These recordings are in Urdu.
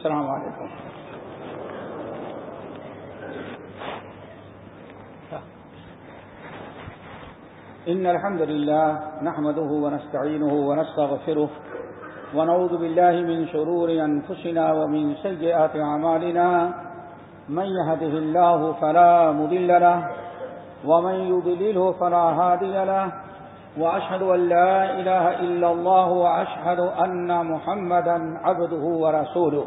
السلام علیکم۔ إن الحمد لله نحمده ونستعينه ونستغفره ونعوذ بالله من شرور أنفسنا ومن سيئات عمالنا من يهده الله فلا مذل له ومن يضلله فلا هادي له وأشهد أن لا إله إلا الله وأشهد أن محمدا عبده ورسوله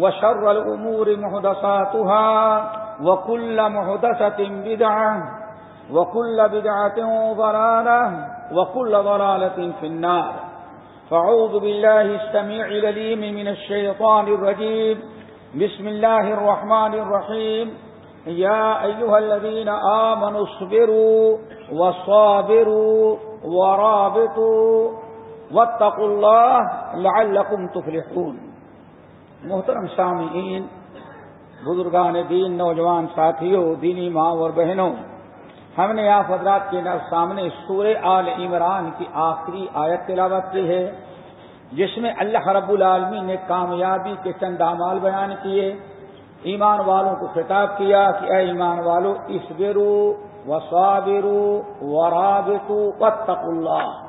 وشر الأمور محدثاتها وكل محدثة بدعة وكل بدعة ضلالة وكل ضلالة في النار. فعوذ بالله السميع لليم من الشيطان الرجيم. بسم الله الرحمن الرحيم. يا أيها الذين آمنوا اصبروا وصابروا ورابطوا واتقوا الله لعلكم تفلحون. محترم سامعین، بزرگان دین، نوجوان ساتھیوں، دینی ماں اور بہنوں، ہم نے آپ حضرات کے سامنے سورہ آل عمران کی آخری آیت تلاوت کی ہے، جس میں اللہ رب العالمین نے کامیابی کے چند اعمال بیان کیے۔ ایمان والوں کو خطاب کیا کہ اے ایمان والو اس بیرو و سوابرو و اللہ۔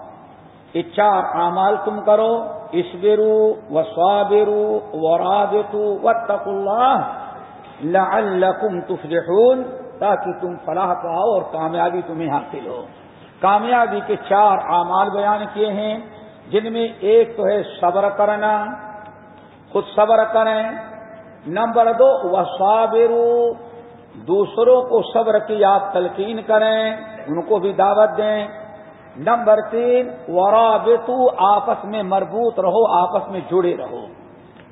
یہ چار اعمال تم کرو اس بیرو و سوابرو و رابطو اللہ لعلکم تفلحون، تاکہ تم فلاح پاؤ اور کامیابی تمہیں حاصل ہو۔ کامیابی کے چار اعمال بیان کیے ہیں، جن میں ایک تو ہے صبر کرنا، خود صبر کریں۔ نمبر دو وسابرو دوسروں کو صبر کی آپ تلقین کریں، ان کو بھی دعوت دیں۔ نمبر تین ورابطو آپس میں مربوط رہو، آپس میں جڑے رہو۔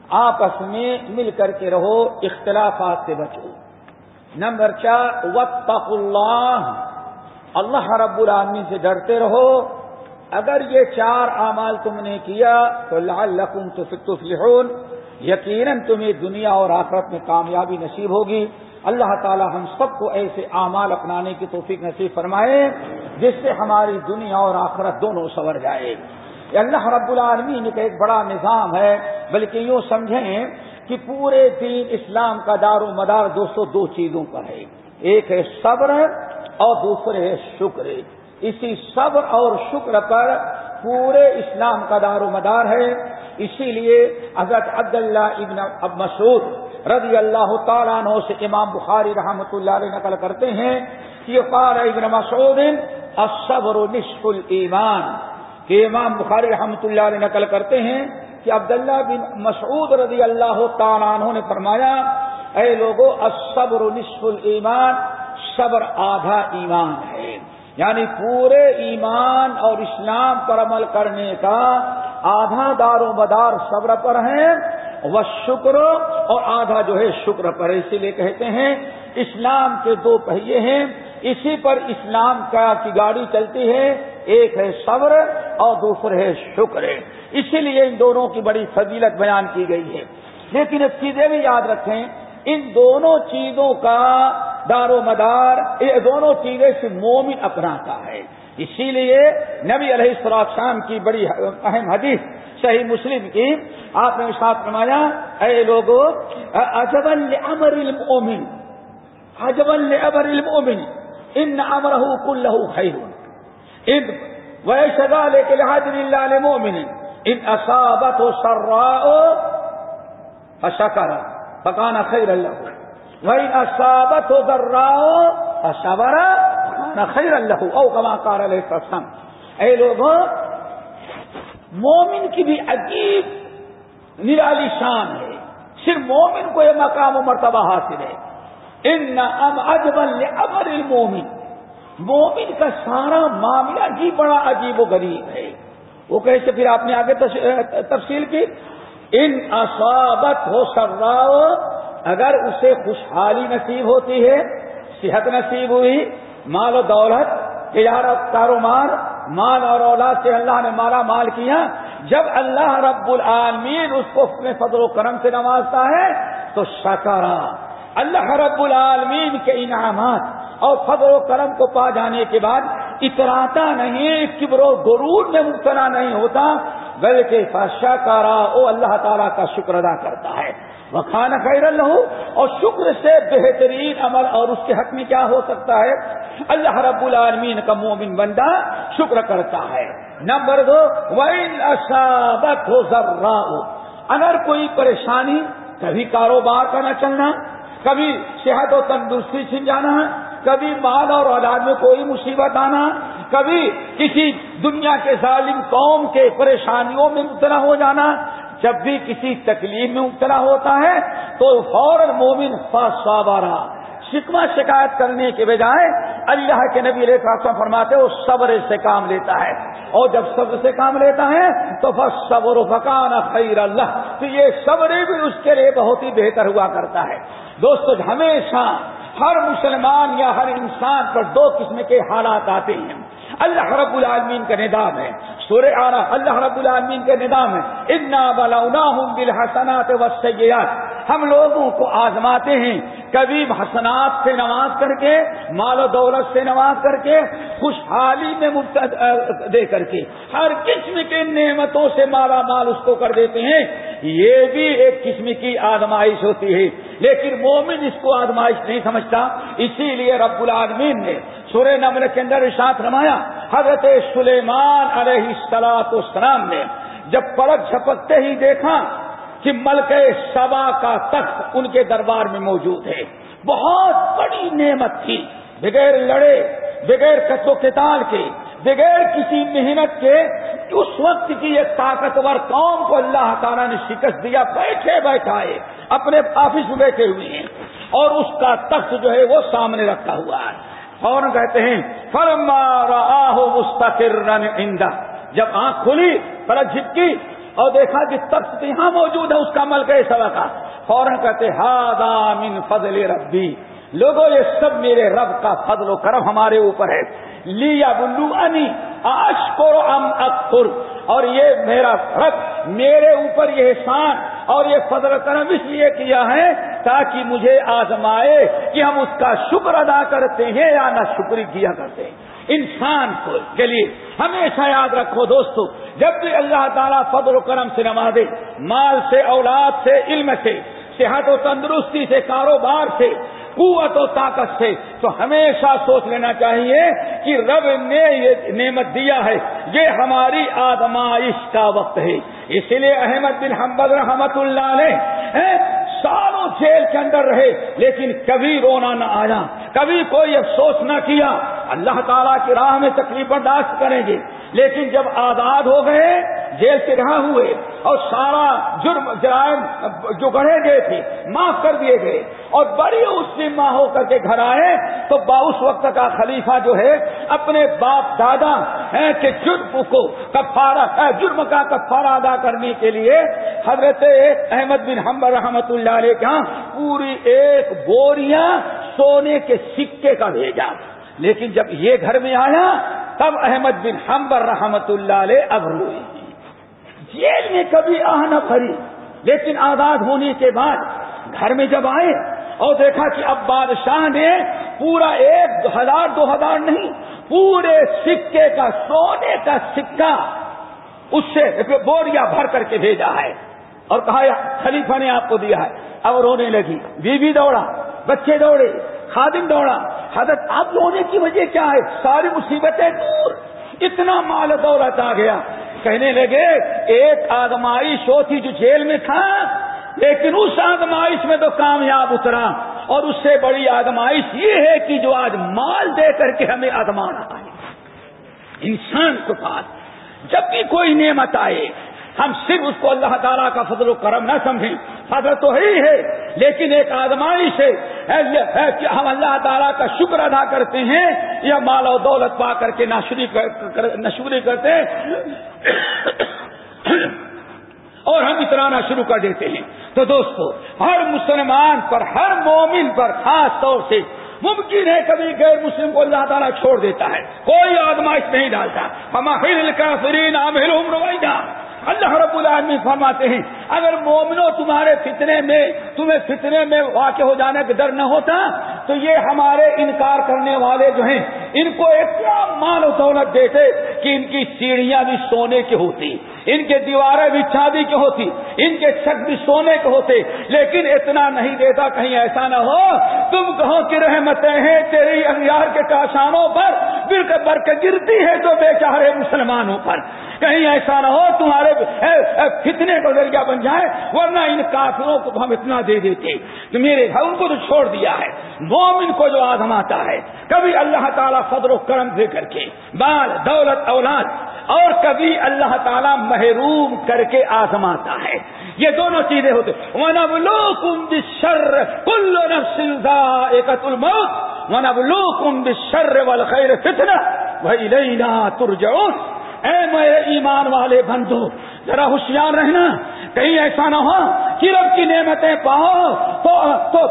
آپس میں مل کر کے رہو، اختلافات سے بچو۔ نمبر چار وطق اللہ اللہ رب العالمین سے ڈرتے رہو۔ اگر یہ چار اعمال تم نے کیا، تو لال لقم تو یقیناً تمہیں دنیا اور آخرت میں کامیابی نصیب ہوگی۔ اللہ تعالی ہم سب کو ایسے اعمال اپنانے کی توفیق نصیب فرمائے، جس سے ہماری دنیا اور آخرت دونوں سور جائے۔ اللہ رب العالمین کا ایک بڑا نظام ہے، بلکہ یوں سمجھیں کہ پورے دین اسلام کا دار و مدار دوستوں دو چیزوں پر ہے۔ ایک ہے صبر اور دوسرے ہے شکر۔ اسی صبر اور شکر پر پورے اسلام کا دار و مدار ہے۔ اسی لیے حضرت عبداللہ ابن اب مسعود رضی اللہ تعالیٰ عنہ سے امام بخاری رحمۃ اللہ علیہ نقل کرتے ہیں کہ قال ابن مسعود، الصبر نصف الایمان۔ کہ امام بخاری رحمۃ اللہ علیہ نقل کرتے ہیں کہ عبداللہ بن مسعود رضی اللہ تعالیٰ عنہ نے فرمایا، اے لوگوں الصبر نصف الایمان صبر آدھا ایمان ہے۔ یعنی پورے ایمان اور اسلام پر عمل کرنے کا آدھا دار و مدار صبر پر ہے وہ شکر اور آدھا جو ہے شکر پر اسی لیے کہتے ہیں، اسلام کے دو پہیے ہیں۔ اسی پر اسلام کا کی گاڑی چلتی ہے، ایک ہے صبر اور دوسرے ہے شکر۔ اسی لیے ان دونوں کی بڑی فضیلت بیان کی گئی ہے۔ لیکن ایک چیزیں بھی یاد رکھیں، ان دونوں چیزوں کا دار و مدار، یہ دونوں چیزیں سے مومن اپناتا ہے۔ اسی لیے نبی علیہ السلام کی بڑی اہم حدیث صحیح مسلم کی آپ نے ساتھ فرمایا، اے لوگوں اجبل امر المومن اجبل امر المومن ان امرہ کل خیر ان ویسا لے کے لحاظ اللہ مومن ان اصابت و سرا اشکر پکانا خیر اللہ وہی اصابت ہو کر رہا اشبرا پکانا خیر اللہ او کما کار اے لوگوں مومن کی بھی عجیب نرالی شان ہے۔ صرف مومن کو یہ مقام و مرتبہ حاصل ہے۔ ان ام اجبل امر المومن۔ مومن کا سارا معاملہ ہی بڑا عجیب و غریب ہے۔ وہ کیسے پھر آپ نے آگے تفصیل کی؟ ان اصابت ہو سر اگر اسے خوشحالی نصیب ہوتی ہے، صحت نصیب ہوئی مال و دولت، تجارت، کاروبار، مال اور اولاد سے اللہ نے مالا مال کیا۔ جب اللہ رب العالمین اس کو اپنے فضل و کرم سے نوازتا ہے، تو شکرا۔ اللہ رب العالمین کے انعامات اور فضل و کرم کو پا جانے کے بعد اتراتا نہیں، کبر و غرور میں مبتلا نہیں ہوتا۔ بلکہ شکرا او اللہ تعالیٰ کا شکر ادا کرتا ہے۔ وہ کھانا خیر اللہ اور شکر سے بہترین عمل اور اس کے حق میں کیا ہو سکتا ہے؟ اللہ رب العالمین کا مومن بندہ شکر کرتا ہے۔ نمبر دو وسابت ہو ذرا اگر کوئی پریشانی، کبھی کاروبار کا نہ چلنا، کبھی صحت و تندرستی چھن جانا کبھی مال اور اولاد میں کوئی مصیبت آنا، کبھی کسی دنیا کے ظالم قوم کے پریشانیوں میں مبتلا ہو جانا، جب بھی کسی تکلیف میں مبتلا ہوتا ہے تو فوراً مومن فاسوارا شکوا شکایت کرنے کے بجائے اللہ کے نبی علیہ السلام فرماتے وہ صبر سے کام لیتا ہے۔ اور جب صبر سے کام لیتا ہے تو بس صبر و فکان خیر اللہ تو یہ صبر بھی اس کے لیے بہت ہی بہتر ہوا کرتا ہے۔ دوستو، ہمیشہ ہر مسلمان یا ہر انسان پر دو قسم کے حالات آتے ہیں۔ اللہ رب العالمین کا نظام ہے۔ سورہ آرا، اللہ رب العالمین کا نظام ہے۔ انا بلا بالحسنات والسیئات ہم لوگوں کو آزماتے ہیں۔ کبھی حسنات سے نواز کر کے، مال و دولت سے نواز کر کے، خوشحالی میں دے کر کے ہر قسم کے نعمتوں سے مالا مال اس کو کر دیتے ہیں۔ یہ بھی ایک قسم کی آزمائش ہوتی ہے۔ لیکن مومن اس کو آزمائش نہیں سمجھتا۔ اسی لیے رب العالمین نے سورہ نمل کے اندر اشاعت رمایا حضرت سلیمان علیہ السلاط اسلام نے جب پلک جھپکتے ہی دیکھا کہ ملک سبا کا تخت ان کے دربار میں موجود ہے۔ بہت بڑی نعمت تھی۔ بغیر لڑے، بغیر کچو کتال کے، بغیر کسی محنت کے، اس وقت کی ایک طاقتور قوم کو اللہ تعالیٰ نے شکست دیا۔ بیٹھے، بیٹھائے، اپنے آفس میں بیٹھے ہوئے ہیں۔ اور اس کا تخت جو ہے وہ سامنے رکھا ہوا ہے۔ فوراً کہتے ہیں فرما ہو مستقر جب آنکھ کھلی پلک جھپکی اور دیکھا کہ تخت یہاں موجود ہے، اس کا عمل کے سوا کا فوراً کہتے ہاد من فضل ربی. لوگوں، یہ سب میرے رب کا فضل و کرم ہمارے اوپر ہے۔ لیا بلو انی اشکر ام اکر اور یہ میرا رب، میرے اوپر یہ احسان اور یہ فضل کرم اس لیے کیا ہے تاکہ مجھے آزمائے کہ ہم اس کا شکر ادا کرتے ہیں یا نہ شکری کیا کرتے ہیں۔ انسان کو کے لیے ہمیشہ یاد رکھو دوستو، جب بھی اللہ تعالیٰ فضل و کرم سے نوازے، مال سے، اولاد سے، علم سے، صحت و تندرستی سے، کاروبار سے، قوت و طاقت سے، تو ہمیشہ سوچ لینا چاہیے کہ رب نے یہ نعمت دیا ہے، یہ ہماری آدمائش کا وقت ہے۔ اس لیے احمد بن حمد رحمت اللہ نے سالوں جیل کے اندر رہے، لیکن کبھی رونا نہ آیا، کبھی کوئی افسوس نہ کیا۔ اللہ تعالیٰ کی راہ میں تکلیف برداشت کریں گے۔ لیکن جب آزاد ہو گئے، جیل سے رہا ہوئے اور سارا جرم، جرائم جو گڑھے گئے تھے، معاف کر دیے گئے اور بڑی اس سے ماں ہو کر کے گھر آئے، تو باؤس وقت کا خلیفہ جو ہے، اپنے باپ دادا کے جرم کو کفارہ جرم کا کفارہ ادا کرنے کے لیے حضرت احمد بن حمبر رحمت اللہ علیہ کے ہاں پوری ایک بوریا سونے کے سکے کا بھیجا۔ لیکن جب یہ گھر میں آیا تب احمد بن حمبر رحمت اللہ علیہ اب روئی جیل میں کبھی آہ نہ پھری، لیکن آزاد ہونے کے بعد گھر میں جب آئے اور دیکھا کہ اب بادشاہ نے پورا ایک ہزار، دو ہزار نہیں، پورے سکے کا، سونے کا سکہ اس سے بوریا بھر کر کے بھیجا ہے اور کہا خلیفہ نے آپ کو دیا ہے۔ اب رونے لگی، بیوی دوڑا، بچے دوڑے، خادم دوڑا حضرت آپ رونے کی وجہ کیا ہے؟ ساری مصیبتیں دور۔ اتنا مال دولت آ گیا۔ کہنے لگے، ایک آدمائی شو تھی جو جیل میں تھا، لیکن اس آزمائش میں تو کامیاب اترا۔ اور اس سے بڑی آزمائش یہ ہے کہ جو آج مال دے کر کے ہمیں آزمانا ہے انسان کے پاس جب بھی کوئی نعمت آئے ہم صرف اس کو اللہ تعالیٰ کا فضل و کرم نہ سمجھیں۔ فضل تو ہی ہے، لیکن ایک آزمائش ہے۔ کہ ہم اللہ تعالیٰ کا شکر ادا کرتے ہیں، یا مال و دولت پا کر کے نشوری کرتے ہیں۔ اور ہم اترانا شروع کر دیتے ہیں۔ تو دوستو، ہر مسلمان پر، ہر مومن پر خاص طور سے ممکن ہے کبھی غیر مسلم کو اللہ تعالیٰ چھوڑ دیتا ہے۔ کوئی آدمائش نہیں ڈالتا۔ ہم کا فرین اللہ رب العالمین فرماتے ہیں، اگر مومنو تمہارے فتنے میں، تمہیں فتنے میں واقع ہو جانے کا ڈر نہ ہوتا، تو یہ ہمارے انکار کرنے والے جو ہیں، ان کو ایک کیا مال و دولت دیتے کہ ان کی سیڑھیاں بھی سونے کی ہوتی۔ ان کے دیواریں بھی چاندی کی ہوتی، ان کے چھت بھی سونے کے ہوتے، لیکن اتنا نہیں دیتا کہیں ایسا نہ ہو، تم کہو کہ رحمتیں ہیں، تیری انگیار کے کاشانوں پر بر کے گرتی ہے تو بیچارے مسلمانوں پر۔ کہیں ایسا نہ ہو، تمہارے فتنے کو ذریعہ بن جائے، ورنہ ان کافروں کو ہم اتنا دے دیتے۔ کہ میرے گھر ان کو تو چھوڑ دیا ہے۔ مومن کو جو آزماتا ہے، کبھی اللہ تعالیٰ فضر و کرم دے کر کے، بال دولت اولاد اور کبھی اللہ تعالیٰ محروم کر کے آزماتا ہے۔ یہ دونوں چیزیں ہوتے ونبلو کم بشر کل ایکت الموت۔ ونبلو کم بشر والخیر فتنہ وہی لینا ترجعون۔ اے میرے ایمان والے بندو، ذرا ہوشیار رہنا۔ کہیں ایسا نہ ہو رب کی نعمتیں پاؤ تو تو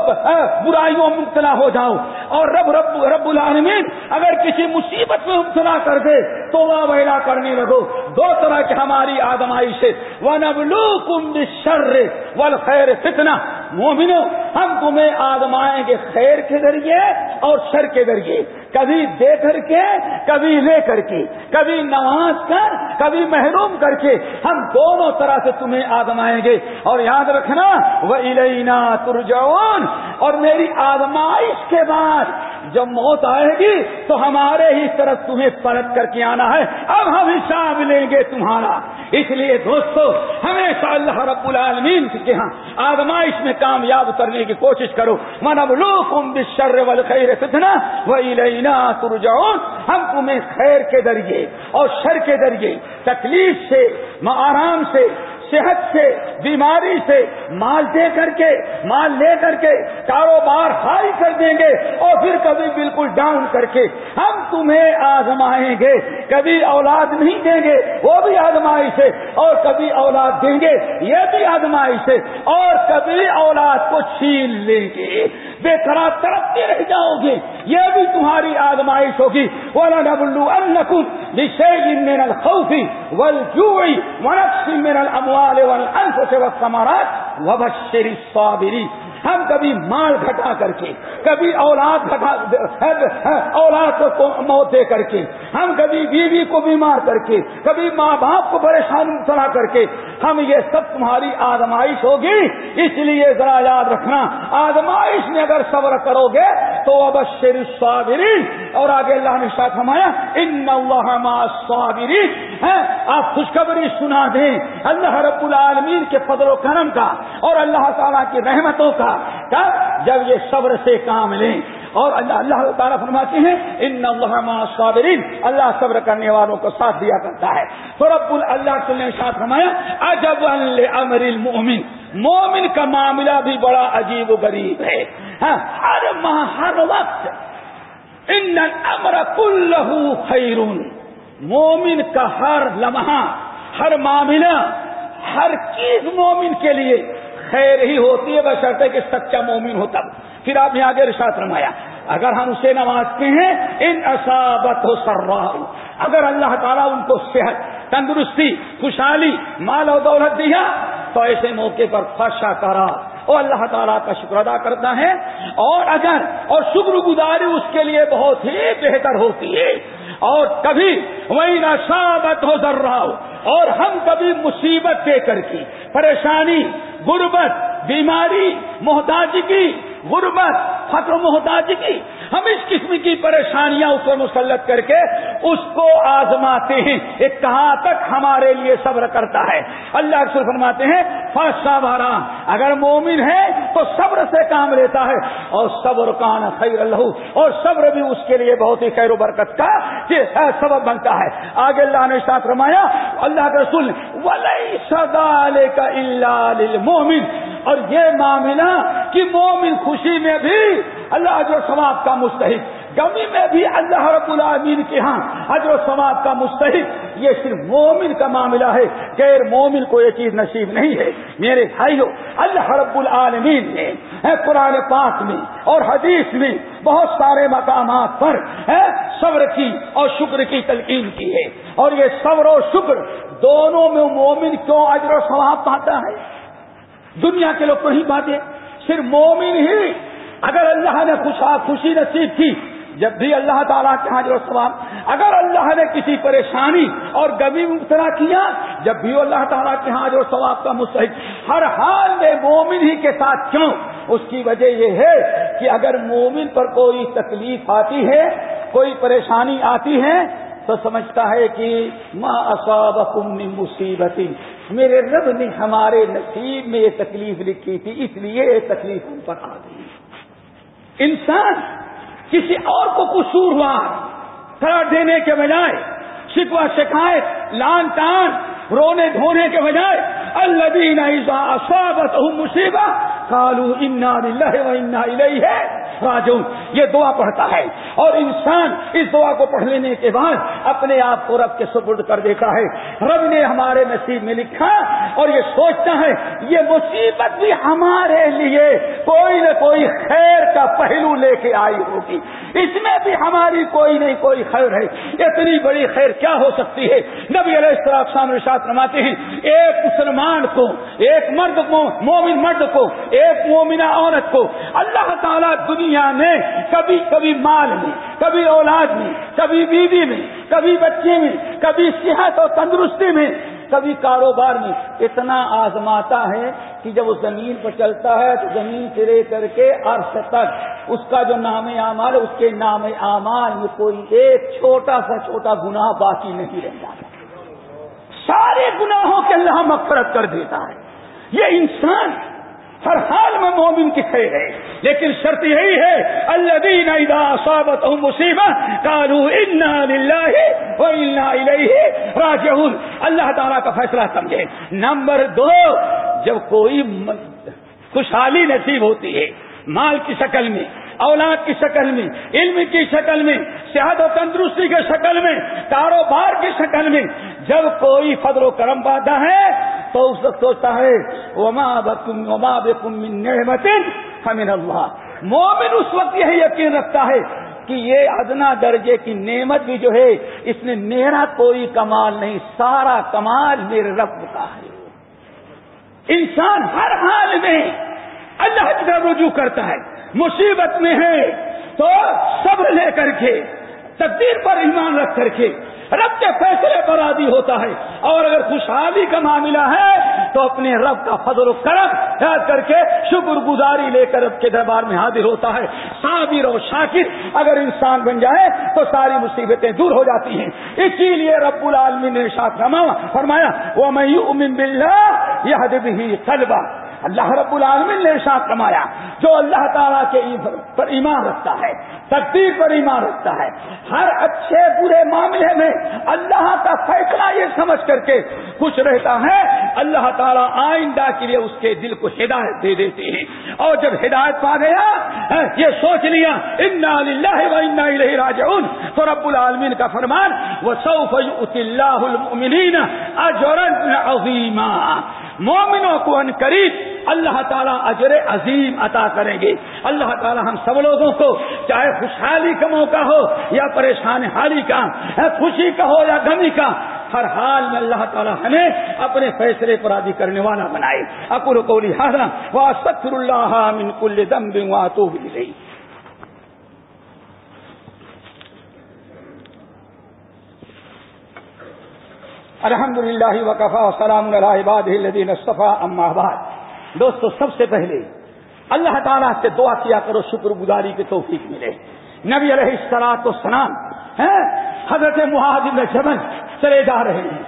برائیوں مبتلا ہو جاؤ۔ اور رب رب رب العالمین اگر کسی مصیبت میں مبتلا کر دے تو وہ ویلا کرنے لگو۔ دو طرح کی ہماری آدمائی سے وہ نبلو کم شر و خیر فتنا مومنو، ہم تمہیں آدمائیں گے خیر کے ذریعے اور شر کے ذریعے۔ کبھی دے کر کے، کبھی لے کر کے۔ کبھی نواز کر، کبھی محروم کر کے۔ ہم دونوں طرح سے تمہیں آدمائیں گے۔ اور یاد رکھنا وہ الینا ترجون اور میری آدمائش کے بعد جب موت آئے گی، تو ہمارے ہی طرف تمہیں پلٹ کر کے آنا ہے۔ اب ہم حساب لیں گے تمہارا۔ اس لیے دوستو، ہمیشہ اللہ رب العالمین کے ہاں آزمائش میں کامیاب کرنے کی کوشش کرو۔ منب لو کم بشر خیر فتنا وہی ترجعون۔ ہم تمہیں خیر کے ذریعے اور شر کے ذریعے تکلیف سے آرام سے صحت سے، بیماری سے مال دے کر کے، مال لے کر کے کاروبار ہائی کر دیں گے اور پھر کبھی بالکل ڈاؤن کر کے ہم تمہیں آزمائیں گے۔ کبھی اولاد نہیں دیں گے، وہ بھی آزمائش ہے اور کبھی اولاد دیں گے، یہ بھی آزمائش ہے۔ اور کبھی اولاد کو چھین لیں گے۔ بے قرار ترقی رہ جاؤ گے۔ یہ بھی تمہاری آزمائش ہوگی۔ والا ڈبلو من الخوف والجوع ونفس من الاموال والانفس والثمرات وبشر الصابرين. ہم کبھی مال گھٹا کر کے، کبھی اولاد گھٹا، اولاد کو موت دے کر کے، ہم کبھی بیوی کو بیمار کر کے، کبھی ماں باپ کو پریشان چلا کر کے، ہم یہ سب تمہاری آزمائش ہوگی، اس لیے ذرا یاد رکھنا، آزمائش میں اگر صبر کرو گے تو اب شیر اور آگے اللہ نے ساتھ ہمایا ان صابرین آپ خوشخبری سنا دیں۔ اللہ رب العالمین کے فضل و کرم کا اور اللہ تعالیٰ کی رحمتوں کا کب جب یہ صبر سے کام لیں۔ اور اللہ اللہ تعالیٰ فرماتے ہیں، ان اللہ صابرین اللہ صبر کرنے والوں کو ساتھ دیا کرتا ہے۔ تو رب اللہ نے ساتھ فرمایا اجب امر المؤمن۔ مومن کا معاملہ بھی بڑا عجیب و غریب ہے۔ ہاں, ہر ماہ، ہر وقت ان امر کل خیرون۔ مومن کا ہر لمحہ، ہر معاملہ، ہر چیز مومن کے لیے خیر ہی ہوتی ہے بشرطے کہ سچا مومن ہوتا پھر آپ نے آگے رشاط رمایا اگر ہم اسے نوازتے ہیں، ان اصابت ہو سر اگر اللہ تعالیٰ ان کو صحت، تندرستی، خوشحالی، مال و دولت دیا، تو ایسے موقع پر فشا کرا وہ اللہ تعالیٰ کا شکر ادا کرتا ہے۔ اور اگر اور شکر گزاری اس کے لیے بہت ہی بہتر ہوتی ہے۔ اور کبھی وہی نشابت ہو ذر رہا ہو اور ہم کبھی مصیبت دے کر کی پریشانی، غربت، بیماری، محتاجگی غربت و محتاج کی ہم اس قسم کی پریشانیاں اس پر مسلط کر کے اس کو آزماتے ہیں۔ ایک کہاں تک ہمارے لیے صبر کرتا ہے؟ اللہ اکثر فرماتے ہیں فاسا بارہ اگر مومن ہے تو صبر سے کام لیتا ہے۔ اور صبر کان خیر اللہ اور صبر بھی اس کے لیے بہت ہی خیر و برکت کا سبب بنتا ہے۔ آگے اللہ نے ساتھ رمایا اللہ کے رسول ولی سدا کا اللہ مومن اور یہ معاملہ کہ مومن خوشی میں بھی اللہ جو ثواب کا مستحق، گمی میں بھی اللہ رب العالمین کے ہاں حضر و ثواب کا مستحق۔ یہ صرف مومن کا معاملہ ہے، غیر مومن کو یہ چیز نصیب نہیں ہے۔ میرے بھائیو، اللہ رب العالمین نے قرآن پاک میں اور حدیث میں بہت سارے مقامات پر صبر کی اور شکر کی تلقین کی ہے۔ اور یہ صبر و شکر دونوں میں مومن کیوں اجر و ثواب پاتا ہے؟ دنیا کے لوگ نہیں پاتے۔ صرف مومن ہی اگر اللہ نے خوشی نصیب کی، جب بھی اللہ تعالیٰ کے ہاں حاضر ثواب، اگر اللہ نے کسی پریشانی اور گمی مبتلا کیا، جب بھی اللہ تعالیٰ کے ہاں حاضر ثواب کا مستحق، ہر حال میں مومن ہی کے ساتھ کیوں؟ اس کی وجہ یہ ہے کہ اگر مومن پر کوئی تکلیف آتی ہے، کوئی پریشانی آتی ہے تو سمجھتا ہے کہ ماں اصابکم من مصیبتی میرے رب نے ہمارے نصیب میں یہ تکلیف لکھی تھی، اس لیے یہ تکلیف ہم پر آ گئی۔ انسان کسی اور کو قصوروار قرار دینے کے بجائے شکوا شکایت لان تان رونے دھونے کے بجائے اللہ مصیبت کالو انا انا ہے راجو یہ دعا پڑھتا ہے۔ اور انسان اس دعا کو پڑھ لینے کے بعد اپنے آپ کو رب کے سپرد کر دیتا ہے۔ رب نے ہمارے نصیب میں لکھا اور یہ سوچتا ہے، یہ مصیبت بھی ہمارے لیے کوئی نہ کوئی خیر کا پہلو لے کے آئی ہوگی۔ اس میں بھی ہماری کوئی نہیں کوئی خیر ہے۔ اتنی بڑی خیر کیا ہو سکتی ہے؟ نبی علیہ السلام ساتھ رماتے ہیں، ایک مسلمان کو، ایک مرد کو، مومن مرد کو، ایک مومنہ عورت کو اللہ تعالیٰ دنیا میں کبھی کبھی مال میں، کبھی اولاد میں، کبھی بیوی میں، کبھی بچے میں، کبھی صحت اور تندرستی میں، کبھی کاروبار میں اتنا آزماتا ہے کہ جب وہ زمین پر چلتا ہے تو زمین سے لے کر کے عرص تک، اس کا جو نام اعمال ہے، اس کے نام اعمال میں کوئی ایک چھوٹا سا چھوٹا گناہ باقی نہیں رہ جاتا سارے گناہوں کے اللہ مغفرت کر دیتا ہے۔ یہ انسان ہر حال میں مومن کی خیر ہے لیکن شرط یہی ہے اللہ دین صابت مصیبت کالو راج اللہ تعالیٰ کا فیصلہ سمجھے۔ نمبر دو، جب کوئی خوشحالی نصیب ہوتی ہے مال کی شکل میں اولاد کی شکل میں، علم کی شکل میں، صحت و تندرستی کی شکل میں، کاروبار کی شکل میں۔ جب کوئی فضل و کرم پاتا ہے، تو اس وقت سوچتا ہے، وما وما نعمت ہمیں اللہ مومن اس وقت یہی یقین رکھتا ہے کہ یہ ادنا درجے کی نعمت بھی جو ہے، اس میں میرا کوئی کمال نہیں، سارا کمال میرے رب کا ہے۔ انسان ہر حال میں اللہ کی طرف رجوع کرتا ہے۔ مصیبت میں ہے، تو صبر لے کر کے، تقدیر پر ایمان رکھ کر کے، رب کے فیصلے پر عادی ہوتا ہے۔ اور اگر خوشحالی کا معاملہ ہے، تو اپنے رب کا فضل و کرم یاد کر کے شکر گزاری لے کر رب کے دربار میں حاضر ہوتا ہے۔ صابر اور شاکر اگر انسان بن جائے، تو ساری مصیبتیں دور ہو جاتی ہیں۔ اسی لیے رب العالمین نے شاخ فرمایا وہ میں امن بلّہ یہ حدب ہی طلبہ اللہ رب العالمین نے ارشاد کمایا جو اللہ تعالیٰ کے پر ایمان رکھتا ہے، تقدیر پر ایمان رکھتا ہے، ہر اچھے برے معاملے میں اللہ کا فیصلہ یہ سمجھ کر کے خوش رہتا ہے، اللہ تعالیٰ آئندہ کے لیے اس کے دل کو ہدایت دے دیتے ہیں اور جب ہدایت پا گیا ہاں، یہ سوچ لیا راجعون۔ تو رب العالمین کا فرمان وہ سعف اللہ المؤمنین اجرا عظیما مومنوں کو ان قریب اللہ تعالیٰ اجر عظیم عطا کریں گے۔ اللہ تعالیٰ ہم سب لوگوں کو چاہے خوشحالی کا موقع ہو یا پریشان حالی کا خوشی کا ہو یا غمی کا، ہر حال میں اللہ تعالیٰ ہمیں اپنے فیصلے پر عادی کرنے والا بنائے۔ اکر کو لہٰذا وہ سکر اللہ من کل دم تو بھی الحمد للہ وقفا سلام الدین صفا اما آباد دوستو، سب سے پہلے اللہ تعالیٰ سے دعا کیا کرو، شکر گزاری کی توفیق ملے۔ نبی علیہ السلاط و سلام حضرت مہاجر جمن چلے جا رہے ہیں۔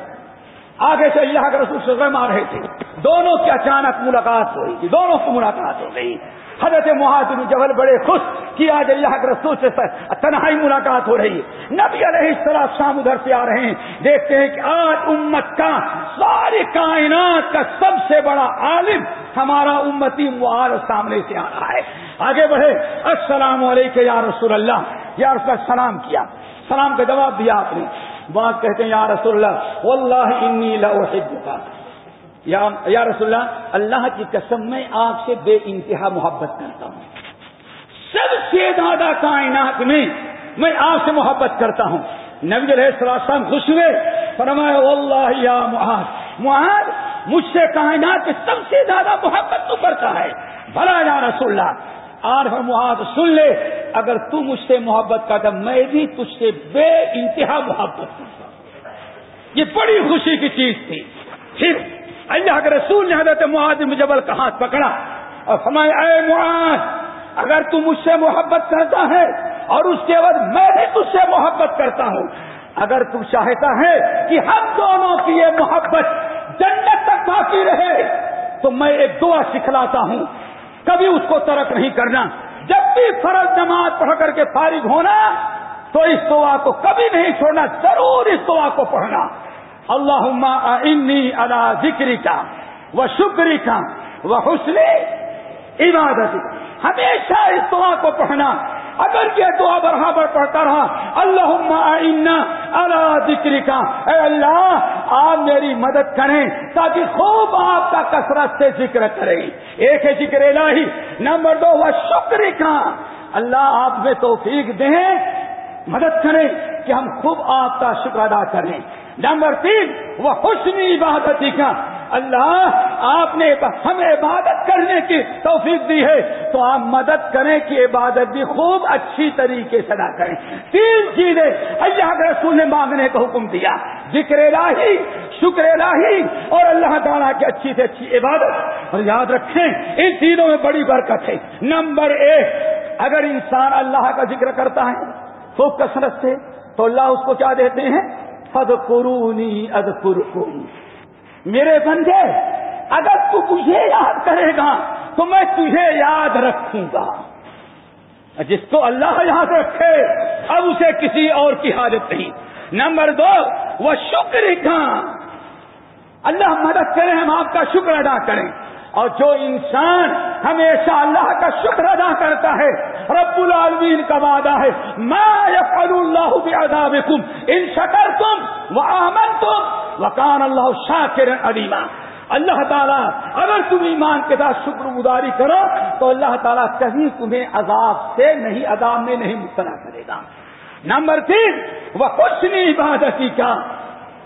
آگے سے اللہ کے رسول سے آ رہے تھے۔ دونوں کی اچانک ملاقات ہوئی تھی، دونوں کی ملاقات ہو گئی۔ حضرت مہاجر جبل بڑے خوش کہ آج اللہ کے رسول سے تنہائی ملاقات ہو رہی ہے۔ نبی علیہ السلام شام ادھر سے آ رہے ہیں۔ دیکھتے ہیں کہ آج امت کا ساری کائنات کا سب سے بڑا عالم ہمارا امتی مہار سامنے سے آ رہا ہے۔ آگے بڑھے۔ السلام علیکم یا رسول اللہ۔ یا رسول اللہ، سلام کیا۔ سلام کا جواب دیا آپ نے۔ بات کہتے ہیں، یا رسول اللہ، واللہ انی لأحبک۔ یا رسول اللہ اللہ کی قسم میں آپ سے بے انتہا محبت کرتا ہوں۔ سب سے زیادہ کائنات میں میں آپ سے محبت کرتا ہوں۔ نبی علیہ السلام خوش ہوئے، فرمایا اللہ یا محاذ محاذ مجھ سے کائنات سب سے زیادہ محبت تو کرتا ہے۔ بھلا یا رسول اللہ آر محاذ سن لے، اگر تو مجھ سے محبت کرتا میں بھی تجھ سے بے انتہا محبت کرتا ہوں۔ یہ بڑی خوشی کی چیز تھی۔ پھر اللہ کے رسول نے حضرت معاذ جبل کا ہاتھ پکڑا اور فرمایا، اے معاذ، اگر تو مجھ سے محبت کرتا ہے اور اس کے بعد میں بھی تجھ سے محبت کرتا ہوں، اگر تو چاہتا ہے کہ ہم دونوں کی یہ محبت جنت تک باقی رہے، تو میں ایک دعا سکھلاتا ہوں۔ کبھی اس کو ترک نہیں کرنا۔ جب بھی فرض نماز پڑھ کر کے فارغ ہونا، تو اس دعا کو کبھی نہیں چھوڑنا، ضرور اس دعا کو پڑھنا۔ اللہ انی اللہ ذکری کا وہ شکری کا وہ حسن عبادت ہمیشہ اس دعا کو پڑھنا۔ اگر یہ دعا برابر پڑھتا رہا اللہ اللہ ذکری کا اے اللہ، آپ میری مدد کریں تاکہ خوب آپ کا کثرت سے ذکر کریں۔ ایک ہے ذکر الہی، نمبر دو وہ شکری کا اللہ آپ میں توفیق دیں۔ مدد کریں کہ ہم خوب آپ کا شکر ادا کریں۔ نمبر تین، وہ حسن عبادت کا۔ اللہ، آپ نے ہمیں عبادت کرنے کی توفیق دی ہے۔ تو آپ مدد کریں کہ عبادت بھی خوب اچھی طریقے سے ادا کریں۔ تین چیزیں اللہ کے رسول نے مانگنے کا حکم دیا۔ ذکر الہی، شکر الہی اور اللہ تعالیٰ کی اچھی سے اچھی عبادت۔ اور یاد رکھیں، ان تینوں میں بڑی برکت ہے۔ نمبر ایک، اگر انسان اللہ کا ذکر کرتا ہے خوب کثرت سے تو اللہ اس کو کیا دیتے ہیں؟ فد قرونی اد میرے بندے، اگر تو مجھے یاد کرے گا، تو میں تجھے یاد رکھوں گا۔ جس کو اللہ یاد رکھے، اب اسے کسی اور کی حاجت نہیں۔ نمبر دو، وہ شکر کا۔ اللہ مدد کرے، ہم آپ کا شکر ادا کریں۔ اور جو انسان ہمیشہ اللہ کا شکر ادا کرتا ہے، رب العالمین کا وعدہ ہے میں اللہ بھی ان شکر تم وہ آمن تم وکان اللہ شاہ علیما اللہ تعالیٰ اگر تم ایمان کے ساتھ شکر گزاری کرو تو اللہ تعالیٰ کہیں تمہیں عذاب سے نہیں، عذاب میں نہیں مبتلا کرے گا. نمبر تین وہ کچھ نہیں عبادتی کا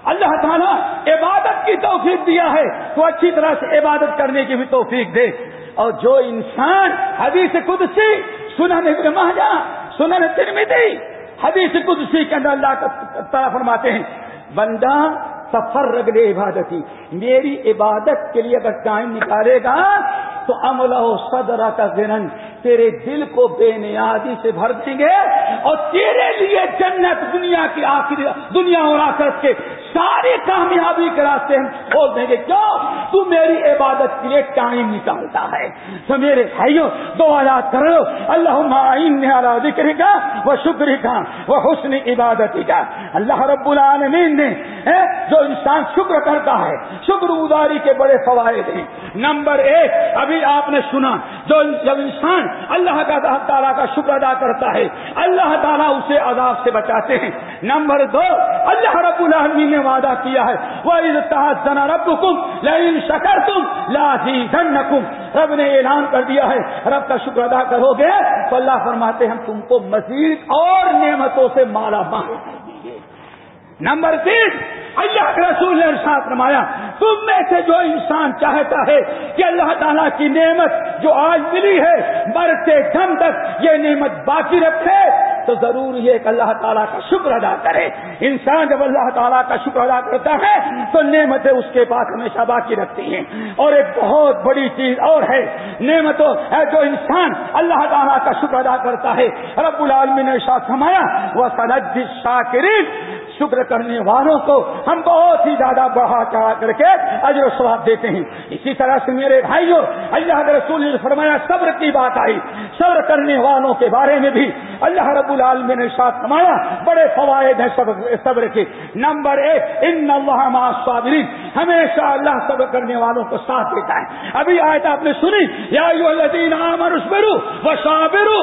اللہ تعالیٰ عبادت کی توفیق دیا ہے، تو اچھی طرح سے عبادت کرنے کی بھی توفیق دے. اور جو انسان حدیث قدسی، سنن مہجا سنن ترمیدی حدیث قدسی کے اندر اللہ تعالیٰ فرماتے ہیں، بندہ سفر رگ لے عبادتی، میری عبادت کے لیے اگر ٹائم نکالے گا تو امل و صدرہ کا ذہن تیرے دل کو بے نیازی سے بھر دیں گے اور تیرے لیے جنت دنیا کی آخری دنیا اور آخرت کے سارے کامیابی کے راستے ہم کھول دیں گے۔ کیوں تو میری عبادت کے لیے ٹائم نکالتا ہے۔ تو میرے بھائیوں دو آیات کر لو اللہ ذکر کا وہ شکر کا وہ حسن عبادت کا اللہ رب العالمین نے جو انسان شکر کرتا ہے، شکر گزاری کے بڑے فوائد ہیں۔ نمبر ایک، ابھی آپ نے سنا، جو جب انسان اللہ کا تعالیٰ کا شکر ادا کرتا ہے، اللہ تعالیٰ اسے عذاب سے بچاتے ہیں۔ نمبر دو، اللہ رب العالمین نے وعدہ کیا ہے۔ وہ رب کم لین شکر تم لاجی رب نے اعلان کر دیا ہے۔ رب کا شکر ادا کرو گے تو اللہ فرماتے ہم تم کو مزید اور نعمتوں سے مالا مال کر نمبر تین، اللہ کے رسول نے ارشاد نمایا تم میں سے جو انسان چاہتا ہے کہ اللہ تعالیٰ کی نعمت جو آج ملی ہے، مرتے دم تک یہ نعمت باقی رکھے۔ تو ضرور یہ کہ اللہ تعالیٰ کا شکر ادا کرے۔ انسان جب اللہ تعالیٰ کا شکر ادا کرتا ہے، تو نعمتیں اس کے پاس ہمیشہ باقی رکھتی ہیں۔ اور ایک بہت بڑی چیز اور ہے، نعمتوں ہے جو انسان اللہ تعالیٰ کا شکر ادا کرتا ہے۔ رب العالمین نے شاہ سمایا وہ سنج شاکرین شکر کرنے والوں کو ہم بہت ہی زیادہ بڑھا چڑھا کر کے اجر و ثواب دیتے ہیں۔ اسی طرح سے میرے بھائیوں، اللہ کے رسول نے فرمایا، صبر کی بات آئی۔ صبر کرنے والوں کے بارے میں بھی اللہ رب العالمین نے ساتھ فرمایا، بڑے فوائد ہیں صبر کے۔ نمبر ایک، ان صابرین ہمیشہ اللہ صبر کرنے والوں کو ساتھ دیتا ہے۔ ابھی آئے آپ نے سنی، یا وہ صابرو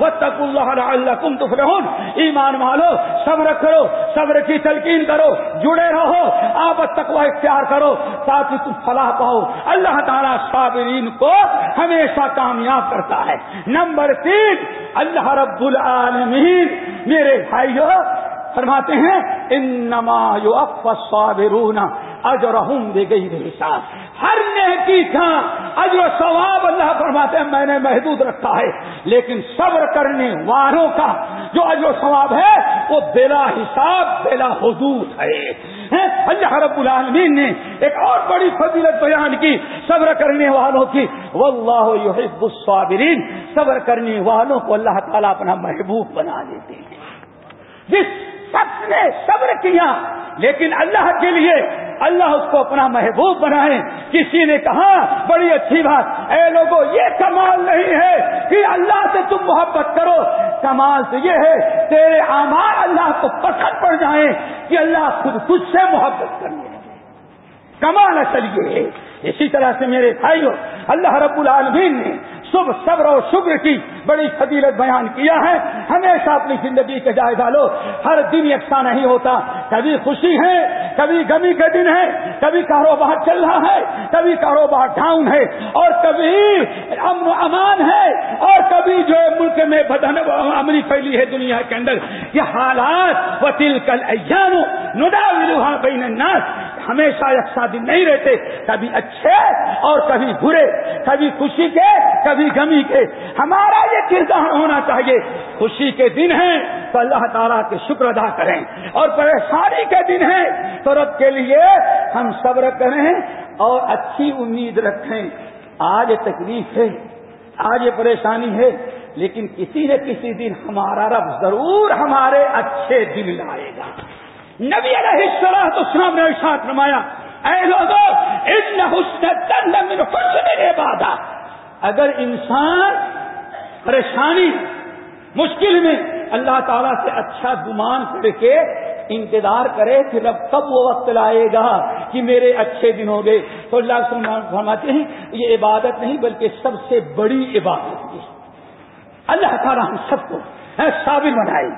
وہ تک اللہ کم تفرحون ایمان والو، صبر کرو، صبر کی تلقین کرو، جڑے رہو، آپ تقوی اختیار کرو، تاکہ تم فلاح پاؤ۔ اللہ تعالیٰ صابرین کو ہمیشہ کامیاب کرتا ہے۔ نمبر تین، اللہ رب العالمین، میرے بھائیو، فرماتے ہیں ان نما یو افسابرون اجرہم دے گئی حساب۔ ہر نیکی کا اجر و ثواب اللہ فرماتے ہیں، میں نے محدود رکھا ہے۔ لیکن صبر کرنے والوں کا جو اجر و ثواب ہے، وہ بلا حساب، بلا حدود ہے۔ اللہ رب العالمین نے ایک اور بڑی فضیلت بیان کی صبر کرنے والوں کی۔ واللہ یحب الصابرین۔ صبر کرنے والوں کو اللہ تعالیٰ اپنا محبوب بنا دیتے ہیں۔ جس شخص نے صبر کیا۔ لیکن اللہ کے لیے اللہ اس کو اپنا محبوب بنائے۔ کسی نے کہا، بڑی اچھی بات، اے لوگوں یہ کمال نہیں ہے کہ اللہ سے تم محبت کرو۔ کمال سے یہ ہے، تیرے آمار اللہ کو پسند پڑ جائیں کہ اللہ خود خود سے محبت کرنے لگے۔ کمال اصل یہ ہے۔ اسی طرح سے میرے بھائیوں اللہ رب العالمین نے صبح صبر اور شکر کی بڑی فضیلت بیان کیا ہے۔ ہمیشہ اپنی زندگی کے جائزہ لو۔ ہر دن یکساں نہیں ہوتا۔ کبھی خوشی ہے، کبھی غمی کے دن ہے۔ کبھی کاروبار چل رہا ہے، کبھی کاروبار ڈاؤن ہے۔ اور کبھی امن و امان ہے۔ اور کبھی جو ملک میں بدن امنی پھیلی ہے دنیا کے اندر۔ یہ حالات وطیل کل ایانو ندا بین الناس ہمیشہ یکساں دن نہیں رہتے، کبھی اچھے اور کبھی برے، کبھی خوشی کے، کبھی غمی کے۔ ہمارا یہ کردار ہونا چاہیے۔ خوشی کے دن ہیں تو اللہ تعالیٰ کے شکر ادا کریں۔ اور پریشانی کے دن ہیں تو رب کے لیے ہم صبر کریں اور اچھی امید رکھیں۔ آج تکلیف ہے، آج یہ پریشانی ہے، لیکن کسی نہ کسی دن ہمارا رب ضرور ہمارے اچھے دن لائے گا۔ نبی علیہ السلام تو اسلام نے ساتھ نمایا اے لوگوں ان حسن حسن عبادت اگر انسان پریشانی، مشکل میں اللہ تعالیٰ سے اچھا گمان کر کے انتظار کرے کہ رب کب وہ وقت لائے گا کہ میرے اچھے دن ہو گئے تو اللہ فرماتے ہیں، یہ عبادت نہیں بلکہ سب سے بڑی عبادت ہے۔ اللہ تعالیٰ ہم سب کو صابر بنائے،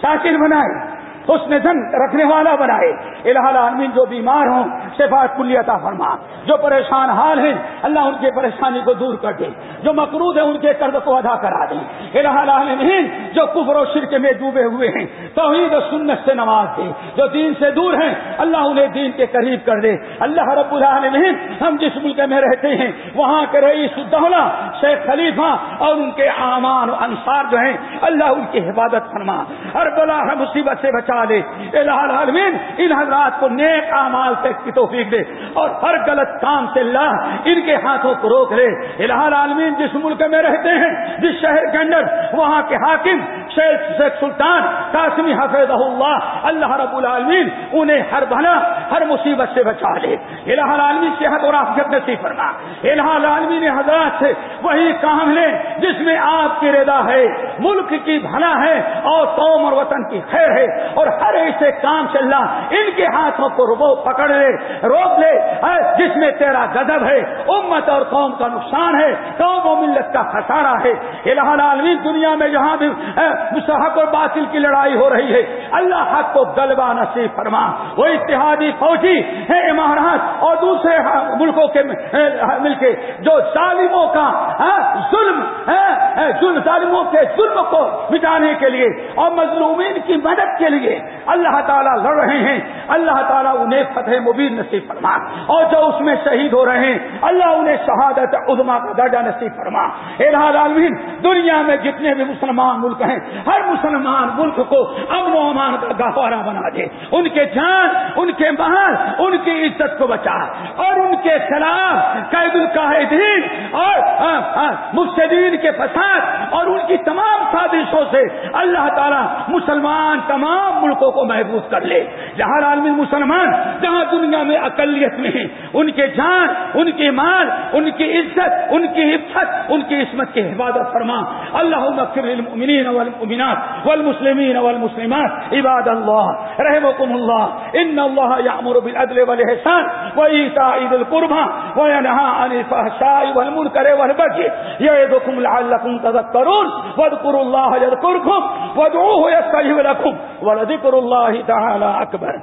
شاکر بنائے۔ حسن زن رکھنے والا بنائے۔ الہ العالمین جو بیمار ہوں، شفاعت کلیتا فرما۔ جو پریشان حال ہیں، اللہ ان کے پریشانی کو دور کر دے۔ جو مقروض ہے ان کے قرض کو ادا کرا دے۔ الہ العالمین جو کفر و شرک میں ڈوبے ہوئے ہیں۔ توحید و سنت سے نواز دے۔ جو دین سے دور ہیں، اللہ انہیں دین کے قریب کر دے۔ اللہ رب العالمین ہم جس ملک میں رہتے ہیں، وہاں کے رئیس الدولہ، شیخ خلیفہ اور ان کے امان و انصار جو ہیں، اللہ ان کی حفاظت فرما۔ ہر بلا مصیبت سے بچا دے۔ العالمین ان حضرات کو نیک اعمال سے کی توفیق دے اور ہر غلط کام سے اللہ ان کے ہاتھوں کو روک لے الہ العالمین جس ملک میں رہتے ہیں، جس شہر کے اندر وہاں کے حاکم شیخ شیخ سلطان قاسمی حفظ اللہ اللہ رب العالمین انہیں ہر بنا ہر مصیبت سے بچا لے۔ الہ العالمین صحت اور آفیت نصیب کرنا الہ العالمین حضرات سے وہی کام لے جس میں آپ کی رضا ہے، ملک کی بھلا ہے اور قوم اور وطن کی خیر ہے۔ اور ہر ایسے کام سے اللہ ان کے ہاتھوں کو ربو پکڑ لے، روک لے۔ جس میں تیرا گدب ہے، امت اور قوم کا نقصان ہے، قوم و ملت کا خسارہ ہے۔ الہ العالمین، دنیا میں جہاں بھی حق اور باطل کی لڑائی ہو رہی ہے، اللہ حق کو غلبہ نصیب فرما۔ وہ اتحادی فوجی ہے امارات اور دوسرے ملکوں کے مل کے جو ظالموں کا ظلم ظلم، ظالموں کے ظلم کو مٹانے کے لیے اور مظلومین کی مدد کے لیے اللہ تعالیٰ لڑ رہے ہیں اللہ تعالیٰ انہیں فتح مبین نصیب فرما اور جو اس میں شہید ہو رہے ہیں اللہ انہیں شہادت عدما کا درجہ نصیب فرما عالمین دنیا میں جتنے بھی مسلمان ملک ہیں، ہر مسلمان ملک کو امن و امان کا گہوارہ بنا دے۔ ان کے جان، ان کے محل ان کی عزت کو بچا اور ان کے خلاف قید القاعدین اور مفسدین کے فساد اور ان کی تمام سازشوں سے اللہ تعالیٰ مسلمان تمام ملکوں کو محبوب کر لے۔ جہاں عالمی مسلمان، جہاں دنیا میں اقلیت میں ہیں، ان کے جان، ان کے مال، ان کی عزت، ان کی عفت، ان کی عصمت کی حفاظت فرما۔ اللہ المؤمنین والمؤمنات والمسلمین والمسلمات، عباد اللہ رحمكم اللہ، ان اللہ یامر بالعدل والحسان وایتاء ذی القربى وینهى عن الفحشاء والمنکر والبغي یعظکم لعلکم تذکرون، واذکروا اللہ یذکرکم وادعوه يستجب لكم ذکر اللہ تعالی اکبر۔